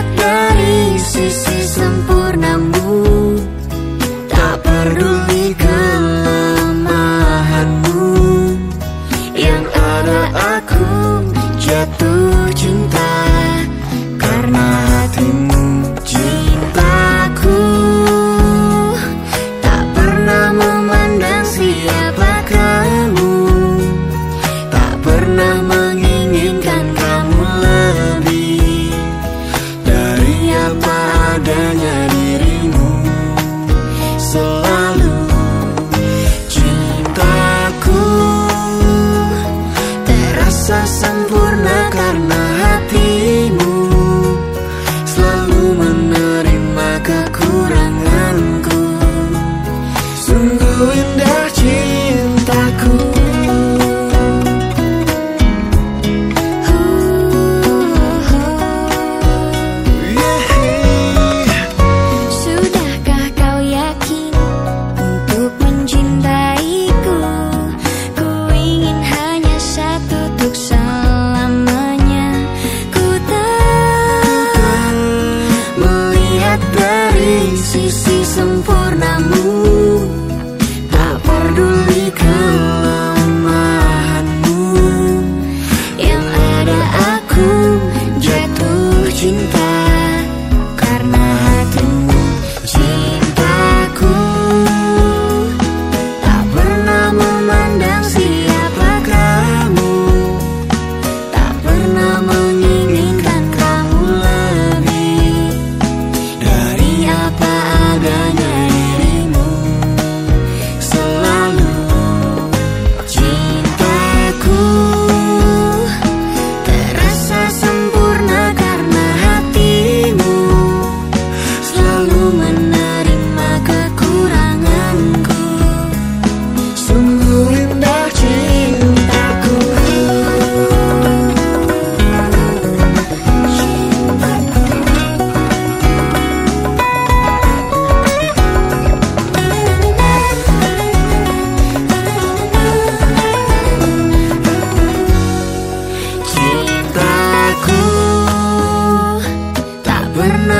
Indah gobernar.